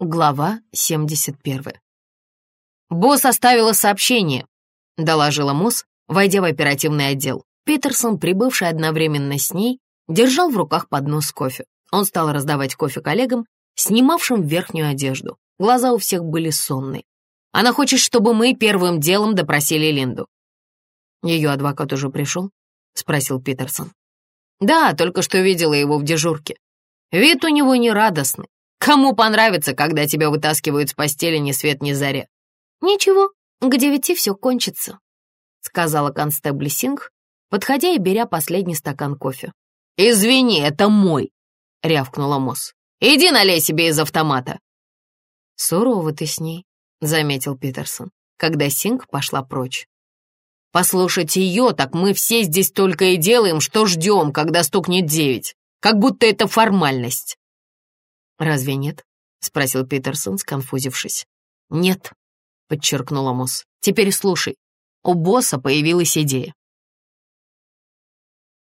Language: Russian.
Глава 71. «Босс оставила сообщение», — доложила Мосс, войдя в оперативный отдел. Питерсон, прибывший одновременно с ней, держал в руках поднос кофе. Он стал раздавать кофе коллегам, снимавшим верхнюю одежду. Глаза у всех были сонные. «Она хочет, чтобы мы первым делом допросили Линду». «Ее адвокат уже пришел?» — спросил Питерсон. «Да, только что видела его в дежурке. Вид у него нерадостный. Кому понравится, когда тебя вытаскивают с постели ни свет ни заря? Ничего, к девяти все кончится, сказала констебли Синг, подходя и беря последний стакан кофе. «Извини, это мой!» — рявкнула Мосс. «Иди налей себе из автомата!» «Сурово ты с ней», — заметил Питерсон, когда Синг пошла прочь. «Послушать ее, так мы все здесь только и делаем, что ждем, когда стукнет девять, как будто это формальность». «Разве нет?» — спросил Питерсон, сконфузившись. «Нет», — подчеркнула Мосс. «Теперь слушай. У босса появилась идея.